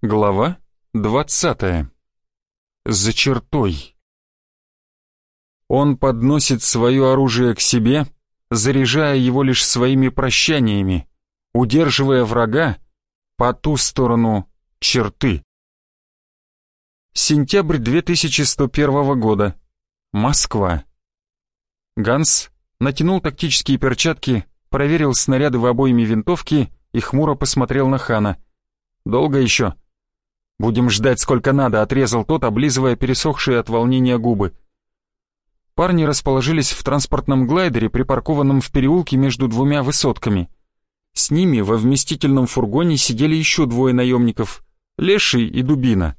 Глава двадцатая. За чертой. Он подносит свое оружие к себе, заряжая его лишь своими прощаниями, удерживая врага по ту сторону черты. Сентябрь 2101 года. Москва. Ганс натянул тактические перчатки, проверил снаряды в обойме винтовки и хмуро посмотрел на Хана. «Долго еще?» «Будем ждать сколько надо», — отрезал тот, облизывая пересохшие от волнения губы. Парни расположились в транспортном глайдере, припаркованном в переулке между двумя высотками. С ними во вместительном фургоне сидели еще двое наемников — Леший и Дубина.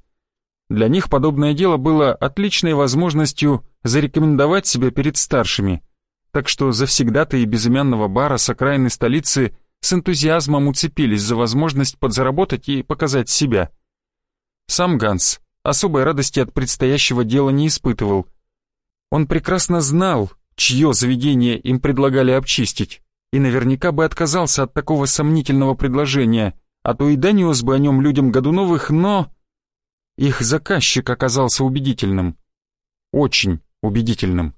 Для них подобное дело было отличной возможностью зарекомендовать себя перед старшими, так что завсегда-то и безымянного бара с окраины столицы с энтузиазмом уцепились за возможность подзаработать и показать себя — сам Ганс особой радости от предстоящего дела не испытывал. Он прекрасно знал, чье заведение им предлагали обчистить, и наверняка бы отказался от такого сомнительного предложения, а то и донес бы о нем людям Годуновых, но... Их заказчик оказался убедительным. Очень убедительным.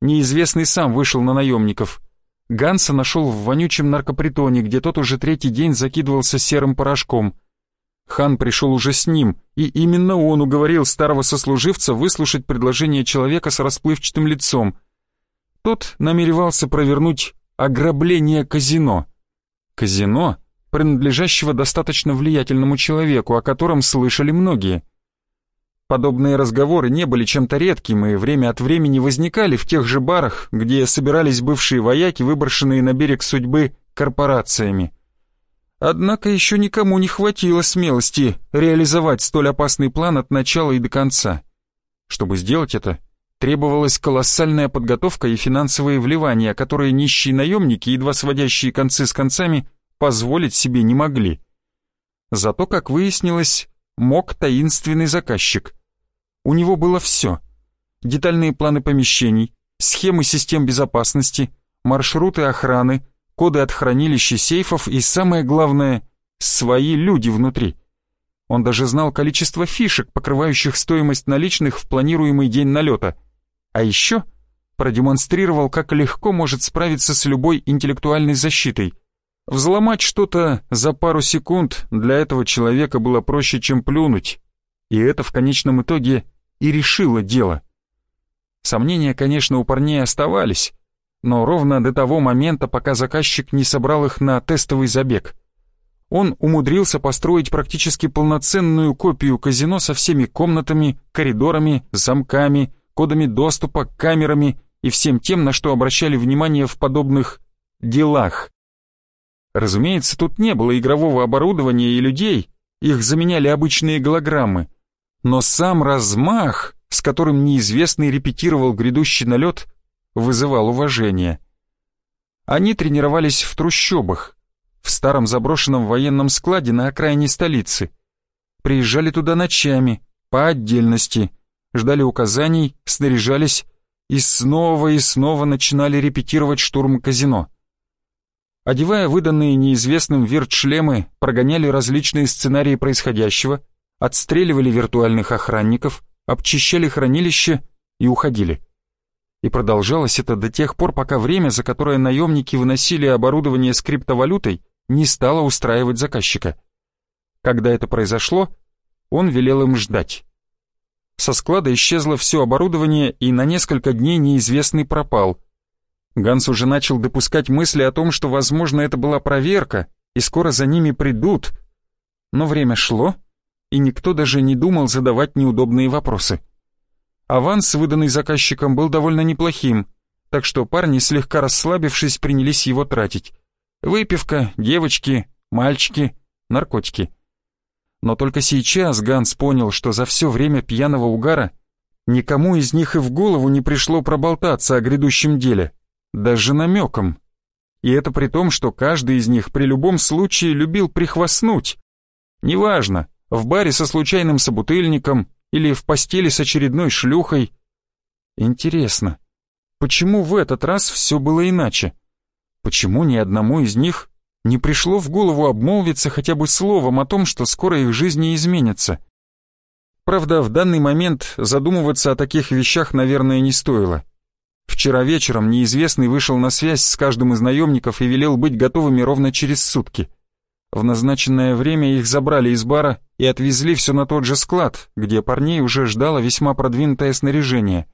Неизвестный сам вышел на наемников. Ганса нашел в вонючем наркопритоне, где тот уже третий день закидывался серым порошком — Хан пришел уже с ним, и именно он уговорил старого сослуживца выслушать предложение человека с расплывчатым лицом. Тот намеревался провернуть ограбление казино. Казино, принадлежащего достаточно влиятельному человеку, о котором слышали многие. Подобные разговоры не были чем-то редким и время от времени возникали в тех же барах, где собирались бывшие вояки, выброшенные на берег судьбы корпорациями. Однако еще никому не хватило смелости реализовать столь опасный план от начала и до конца. Чтобы сделать это, требовалась колоссальная подготовка и финансовые вливания, которые нищие наемники, едва сводящие концы с концами, позволить себе не могли. Зато, как выяснилось, мог таинственный заказчик. У него было все. Детальные планы помещений, схемы систем безопасности, маршруты охраны, коды от хранилища сейфов и, самое главное, свои люди внутри. Он даже знал количество фишек, покрывающих стоимость наличных в планируемый день налета. А еще продемонстрировал, как легко может справиться с любой интеллектуальной защитой. Взломать что-то за пару секунд для этого человека было проще, чем плюнуть. И это в конечном итоге и решило дело. Сомнения, конечно, у парней оставались, но ровно до того момента, пока заказчик не собрал их на тестовый забег. Он умудрился построить практически полноценную копию казино со всеми комнатами, коридорами, замками, кодами доступа, камерами и всем тем, на что обращали внимание в подобных делах. Разумеется, тут не было игрового оборудования и людей, их заменяли обычные голограммы. Но сам размах, с которым неизвестный репетировал грядущий налет, вызывал уважение. Они тренировались в трущобах, в старом заброшенном военном складе на окраине столицы. Приезжали туда ночами, по отдельности, ждали указаний, снаряжались и снова и снова начинали репетировать штурм казино. Одевая выданные неизвестным вирт-шлемы, прогоняли различные сценарии происходящего, отстреливали виртуальных охранников, обчищали хранилище и уходили. И продолжалось это до тех пор, пока время, за которое наемники выносили оборудование с криптовалютой, не стало устраивать заказчика. Когда это произошло, он велел им ждать. Со склада исчезло все оборудование, и на несколько дней неизвестный пропал. Ганс уже начал допускать мысли о том, что, возможно, это была проверка, и скоро за ними придут. Но время шло, и никто даже не думал задавать неудобные вопросы. Аванс, выданный заказчиком, был довольно неплохим, так что парни, слегка расслабившись, принялись его тратить. Выпивка, девочки, мальчики, наркотики. Но только сейчас Ганс понял, что за все время пьяного угара никому из них и в голову не пришло проболтаться о грядущем деле, даже намеком. И это при том, что каждый из них при любом случае любил прихвастнуть. Неважно, в баре со случайным собутыльником или в постели с очередной шлюхой. Интересно, почему в этот раз все было иначе? Почему ни одному из них не пришло в голову обмолвиться хотя бы словом о том, что скоро их жизни изменятся. Правда, в данный момент задумываться о таких вещах, наверное, не стоило. Вчера вечером неизвестный вышел на связь с каждым из наемников и велел быть готовыми ровно через сутки. В назначенное время их забрали из бара и отвезли все на тот же склад, где парней уже ждало весьма продвинутое снаряжение.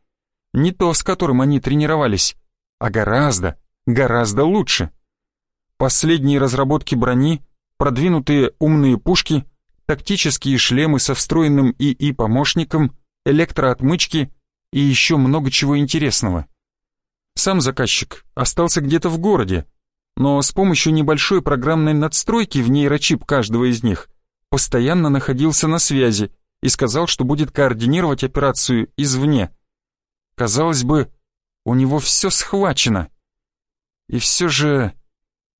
Не то, с которым они тренировались, а гораздо, гораздо лучше. Последние разработки брони, продвинутые умные пушки, тактические шлемы со встроенным ИИ-помощником, электроотмычки и еще много чего интересного. Сам заказчик остался где-то в городе, но с помощью небольшой программной надстройки в нейрочип каждого из них постоянно находился на связи и сказал, что будет координировать операцию извне. Казалось бы, у него все схвачено. И все же...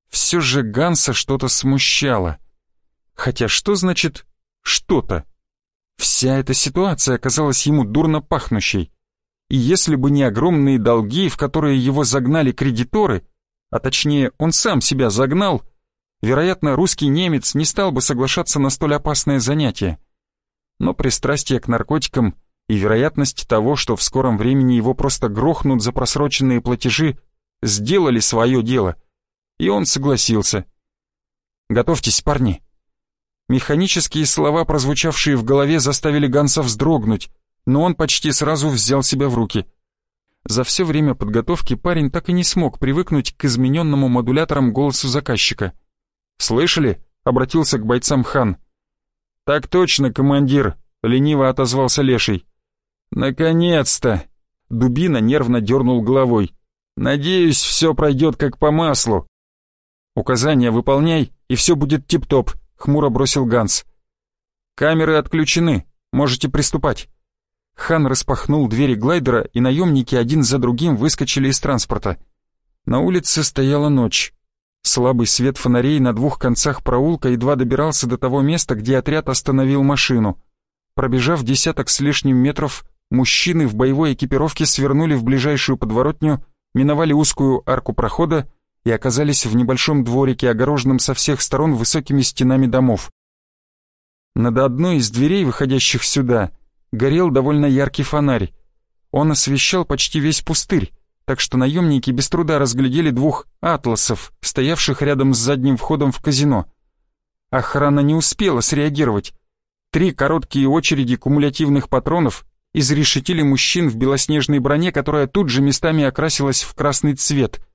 все же Ганса что-то смущало. Хотя что значит «что-то»? Вся эта ситуация оказалась ему дурно пахнущей. И если бы не огромные долги, в которые его загнали кредиторы, а точнее он сам себя загнал, вероятно, русский немец не стал бы соглашаться на столь опасное занятие. Но пристрастие к наркотикам и вероятность того, что в скором времени его просто грохнут за просроченные платежи, сделали свое дело, и он согласился. «Готовьтесь, парни». Механические слова, прозвучавшие в голове, заставили Ганса вздрогнуть, но он почти сразу взял себя в руки. За все время подготовки парень так и не смог привыкнуть к измененному модуляторам голосу заказчика. «Слышали?» — обратился к бойцам хан. «Так точно, командир», — лениво отозвался Леший. «Наконец-то!» — Дубина нервно дернул головой. «Надеюсь, все пройдет как по маслу». «Указания выполняй, и все будет тип-топ», — хмуро бросил Ганс. «Камеры отключены, можете приступать». Хан распахнул двери глайдера, и наемники один за другим выскочили из транспорта. На улице стояла ночь. Слабый свет фонарей на двух концах проулка едва добирался до того места, где отряд остановил машину. Пробежав десяток с лишним метров, мужчины в боевой экипировке свернули в ближайшую подворотню, миновали узкую арку прохода и оказались в небольшом дворике, огороженном со всех сторон высокими стенами домов. Над одной из дверей, выходящих сюда, горел довольно яркий фонарь. Он освещал почти весь пустырь, так что наемники без труда разглядели двух «атласов», стоявших рядом с задним входом в казино. Охрана не успела среагировать. Три короткие очереди кумулятивных патронов изрешетили мужчин в белоснежной броне, которая тут же местами окрасилась в красный цвет.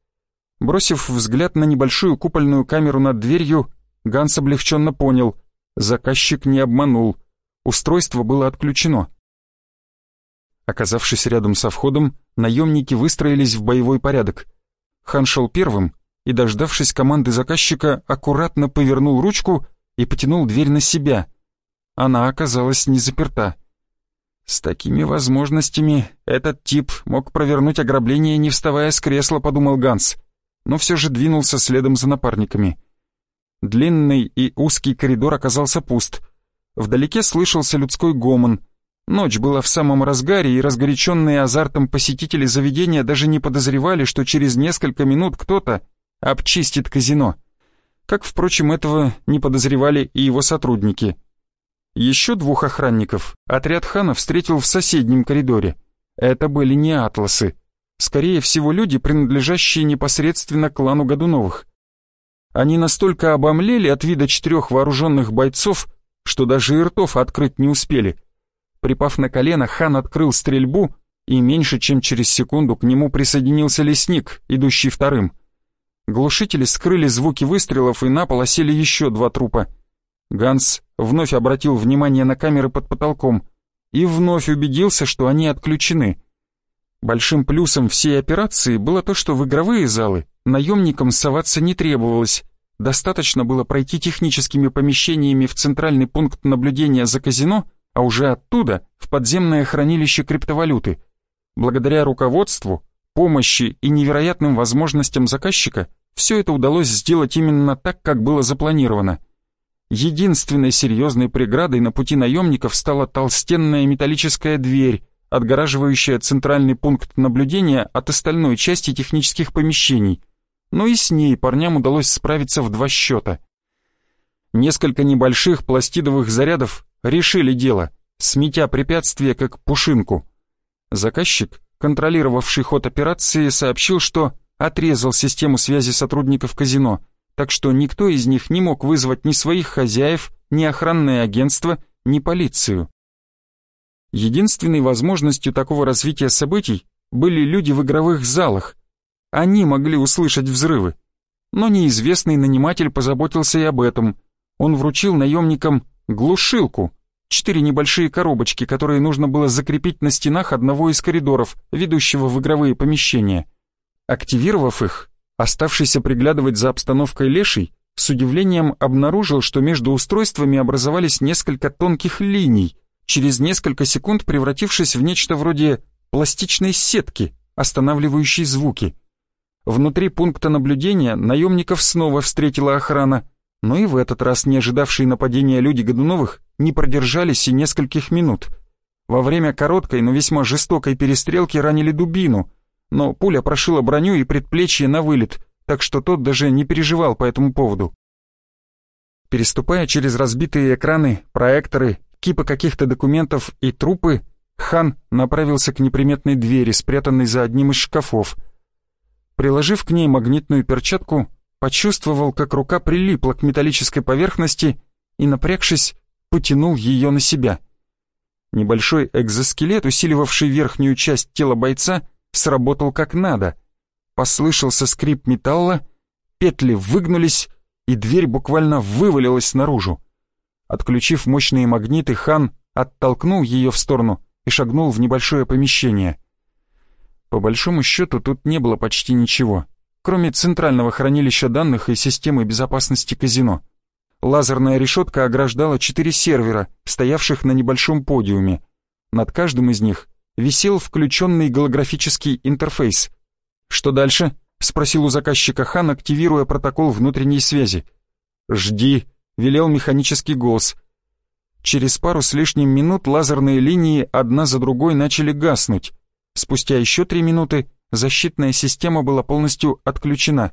Бросив взгляд на небольшую купольную камеру над дверью, Ганс облегченно понял — заказчик не обманул — Устройство было отключено. Оказавшись рядом со входом, наемники выстроились в боевой порядок. Хан шел первым и, дождавшись команды заказчика, аккуратно повернул ручку и потянул дверь на себя. Она оказалась не заперта. С такими возможностями этот тип мог провернуть ограбление, не вставая с кресла, подумал Ганс, но все же двинулся следом за напарниками. Длинный и узкий коридор оказался пуст — Вдалеке слышался людской гомон. Ночь была в самом разгаре, и разгоряченные азартом посетители заведения даже не подозревали, что через несколько минут кто-то обчистит казино. Как, впрочем, этого не подозревали и его сотрудники. Еще двух охранников отряд хана встретил в соседнем коридоре. Это были не атласы. Скорее всего, люди, принадлежащие непосредственно клану Годуновых. Они настолько обомлели от вида четырех вооруженных бойцов, что даже и ртов открыть не успели. Припав на колено, хан открыл стрельбу, и меньше чем через секунду к нему присоединился лесник, идущий вторым. Глушители скрыли звуки выстрелов, и на пол осели еще два трупа. Ганс вновь обратил внимание на камеры под потолком и вновь убедился, что они отключены. Большим плюсом всей операции было то, что в игровые залы наемникам соваться не требовалось, Достаточно было пройти техническими помещениями в центральный пункт наблюдения за казино, а уже оттуда в подземное хранилище криптовалюты. Благодаря руководству, помощи и невероятным возможностям заказчика все это удалось сделать именно так, как было запланировано. Единственной серьезной преградой на пути наемников стала толстенная металлическая дверь, отгораживающая центральный пункт наблюдения от остальной части технических помещений – но и с ней парням удалось справиться в два счета. Несколько небольших пластидовых зарядов решили дело, сметя препятствие как пушинку. Заказчик, контролировавший ход операции, сообщил, что отрезал систему связи сотрудников казино, так что никто из них не мог вызвать ни своих хозяев, ни охранное агентство, ни полицию. Единственной возможностью такого развития событий были люди в игровых залах. Они могли услышать взрывы. Но неизвестный наниматель позаботился и об этом. Он вручил наемникам глушилку, четыре небольшие коробочки, которые нужно было закрепить на стенах одного из коридоров, ведущего в игровые помещения. Активировав их, оставшийся приглядывать за обстановкой леший, с удивлением обнаружил, что между устройствами образовались несколько тонких линий, через несколько секунд превратившись в нечто вроде пластичной сетки, останавливающей звуки. Внутри пункта наблюдения наемников снова встретила охрана, но и в этот раз не ожидавшие нападения люди Годуновых не продержались и нескольких минут. Во время короткой, но весьма жестокой перестрелки ранили дубину, но пуля прошила броню и предплечье на вылет, так что тот даже не переживал по этому поводу. Переступая через разбитые экраны, проекторы, кипы каких-то документов и трупы, Хан направился к неприметной двери, спрятанной за одним из шкафов. Приложив к ней магнитную перчатку, почувствовал, как рука прилипла к металлической поверхности и, напрягшись, потянул ее на себя. Небольшой экзоскелет, усиливавший верхнюю часть тела бойца, сработал как надо. Послышался скрип металла, петли выгнулись, и дверь буквально вывалилась наружу. Отключив мощные магниты, хан оттолкнул ее в сторону и шагнул в небольшое помещение. По большому счету тут не было почти ничего, кроме центрального хранилища данных и системы безопасности казино. Лазерная решетка ограждала четыре сервера, стоявших на небольшом подиуме. Над каждым из них висел включенный голографический интерфейс. «Что дальше?» — спросил у заказчика Хан, активируя протокол внутренней связи. «Жди», — велел механический голос — Через пару с лишним минут лазерные линии одна за другой начали гаснуть. Спустя еще три минуты защитная система была полностью отключена.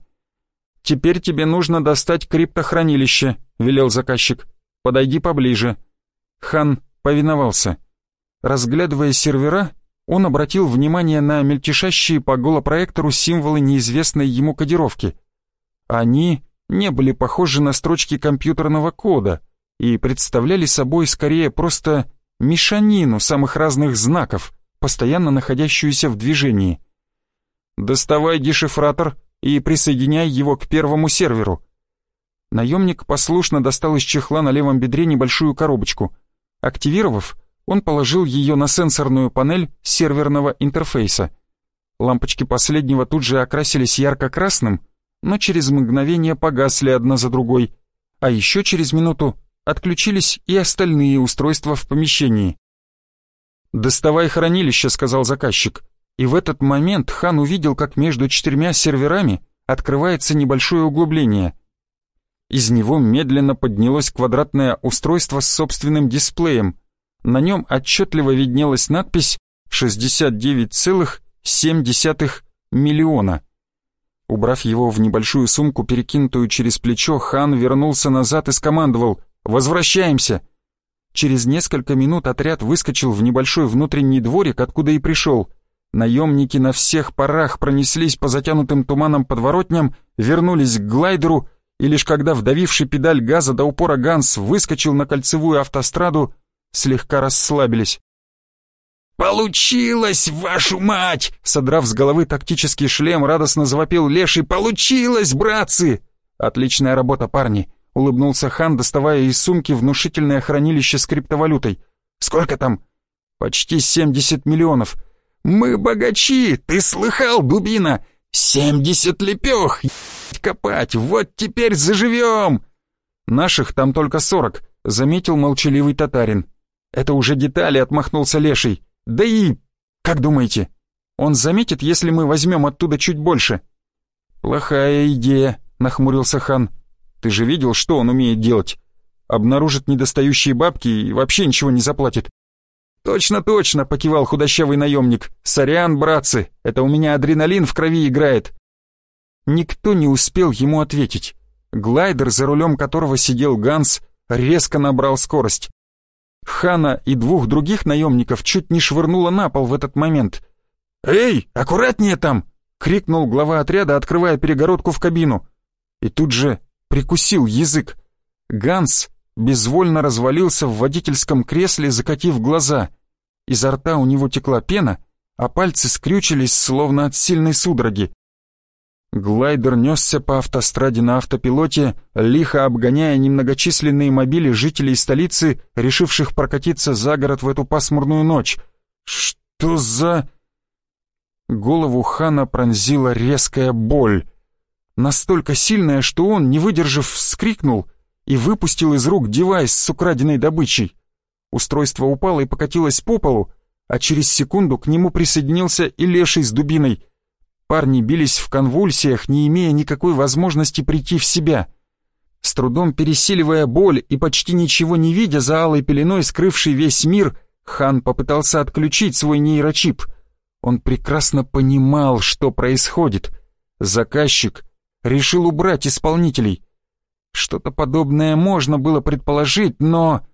«Теперь тебе нужно достать криптохранилище», — велел заказчик. «Подойди поближе». Хан повиновался. Разглядывая сервера, он обратил внимание на мельтешащие по голопроектору символы неизвестной ему кодировки. Они не были похожи на строчки компьютерного кода — и представляли собой скорее просто мешанину самых разных знаков, постоянно находящуюся в движении. «Доставай дешифратор и присоединяй его к первому серверу». Наемник послушно достал из чехла на левом бедре небольшую коробочку. Активировав, он положил ее на сенсорную панель серверного интерфейса. Лампочки последнего тут же окрасились ярко-красным, но через мгновение погасли одна за другой, а еще через минуту отключились и остальные устройства в помещении. «Доставай хранилище», — сказал заказчик. И в этот момент Хан увидел, как между четырьмя серверами открывается небольшое углубление. Из него медленно поднялось квадратное устройство с собственным дисплеем. На нем отчетливо виднелась надпись «69,7 миллиона». Убрав его в небольшую сумку, перекинутую через плечо, Хан вернулся назад и скомандовал Возвращаемся!» Через несколько минут отряд выскочил в небольшой внутренний дворик, откуда и пришел. Наемники на всех парах пронеслись по затянутым туманом подворотням, вернулись к глайдеру, и лишь когда вдавивший педаль газа до упора Ганс выскочил на кольцевую автостраду, слегка расслабились. «Получилось, вашу мать!» Содрав с головы тактический шлем, радостно завопил Леший. «Получилось, братцы!» «Отличная работа, парни!» Улыбнулся Хан, доставая из сумки внушительное хранилище с криптовалютой. «Сколько там?» «Почти семьдесят миллионов». «Мы богачи! Ты слыхал, дубина? Семьдесят лепех! Копать! Вот теперь заживем!» «Наших там только сорок», — заметил молчаливый татарин. «Это уже детали», — отмахнулся Леший. «Да и... как думаете, он заметит, если мы возьмем оттуда чуть больше?» «Плохая идея», — нахмурился хан. Ты же видел, что он умеет делать? Обнаружит недостающие бабки и вообще ничего не заплатит. «Точно, точно!» — покивал худощавый наемник. «Сорян, братцы, это у меня адреналин в крови играет». Никто не успел ему ответить. Глайдер, за рулем которого сидел Ганс, резко набрал скорость. Хана и двух других наемников чуть не швырнуло на пол в этот момент. «Эй, аккуратнее там!» — крикнул глава отряда, открывая перегородку в кабину. И тут же прикусил язык. Ганс безвольно развалился в водительском кресле, закатив глаза. Изо рта у него текла пена, а пальцы скрючились, словно от сильной судороги. Глайдер несся по автостраде на автопилоте, лихо обгоняя немногочисленные мобили жителей столицы, решивших прокатиться за город в эту пасмурную ночь. Что за... Голову Хана пронзила резкая боль. Настолько сильная, что он, не выдержав, вскрикнул и выпустил из рук девайс с украденной добычей. Устройство упало и покатилось по полу, а через секунду к нему присоединился и леший с дубиной. Парни бились в конвульсиях, не имея никакой возможности прийти в себя. С трудом пересиливая боль и почти ничего не видя за алой пеленой, скрывший весь мир, хан попытался отключить свой нейрочип. Он прекрасно понимал, что происходит. Заказчик решил убрать исполнителей. Что-то подобное можно было предположить, но...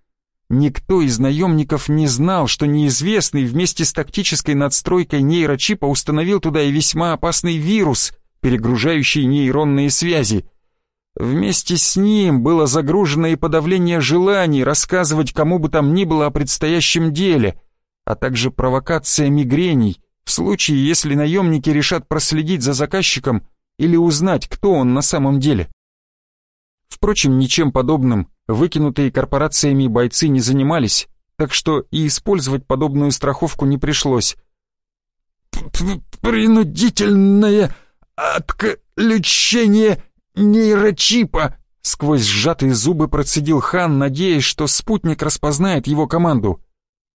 Никто из наемников не знал, что неизвестный вместе с тактической надстройкой нейрочипа установил туда и весьма опасный вирус, перегружающий нейронные связи. Вместе с ним было загружено и подавление желаний рассказывать кому бы там ни было о предстоящем деле, а также провокация мигрений в случае, если наемники решат проследить за заказчиком или узнать, кто он на самом деле. Впрочем, ничем подобным выкинутые корпорациями бойцы не занимались, так что и использовать подобную страховку не пришлось. «Принудительное отключение нейрочипа!» Сквозь сжатые зубы процедил хан, надеясь, что спутник распознает его команду.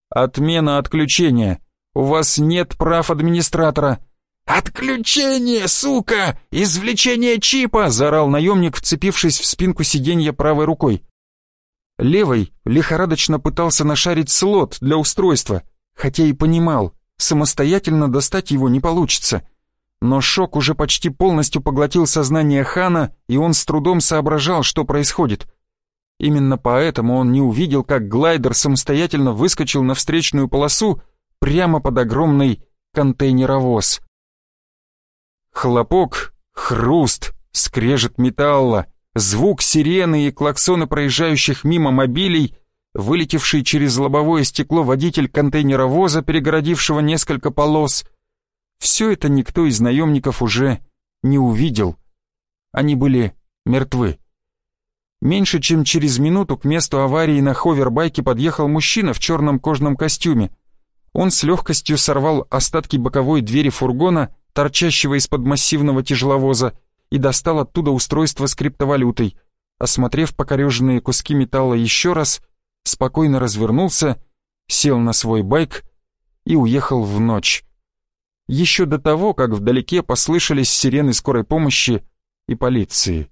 «Отмена отключения. У вас нет прав администратора». «Отключение, сука! Извлечение чипа!» — заорал наемник, вцепившись в спинку сиденья правой рукой. Левой лихорадочно пытался нашарить слот для устройства, хотя и понимал, самостоятельно достать его не получится. Но шок уже почти полностью поглотил сознание Хана, и он с трудом соображал, что происходит. Именно поэтому он не увидел, как глайдер самостоятельно выскочил на встречную полосу прямо под огромный контейнеровоз. Хлопок, хруст, скрежет металла, звук сирены и клаксоны проезжающих мимо мобилей, вылетевший через лобовое стекло водитель контейнеровоза, перегородившего несколько полос. Все это никто из наемников уже не увидел. Они были мертвы. Меньше чем через минуту к месту аварии на ховербайке подъехал мужчина в черном кожаном костюме. Он с легкостью сорвал остатки боковой двери фургона, торчащего из-под массивного тяжеловоза, и достал оттуда устройство с криптовалютой. Осмотрев покореженные куски металла еще раз, спокойно развернулся, сел на свой байк и уехал в ночь. Еще до того, как вдалеке послышались сирены скорой помощи и полиции.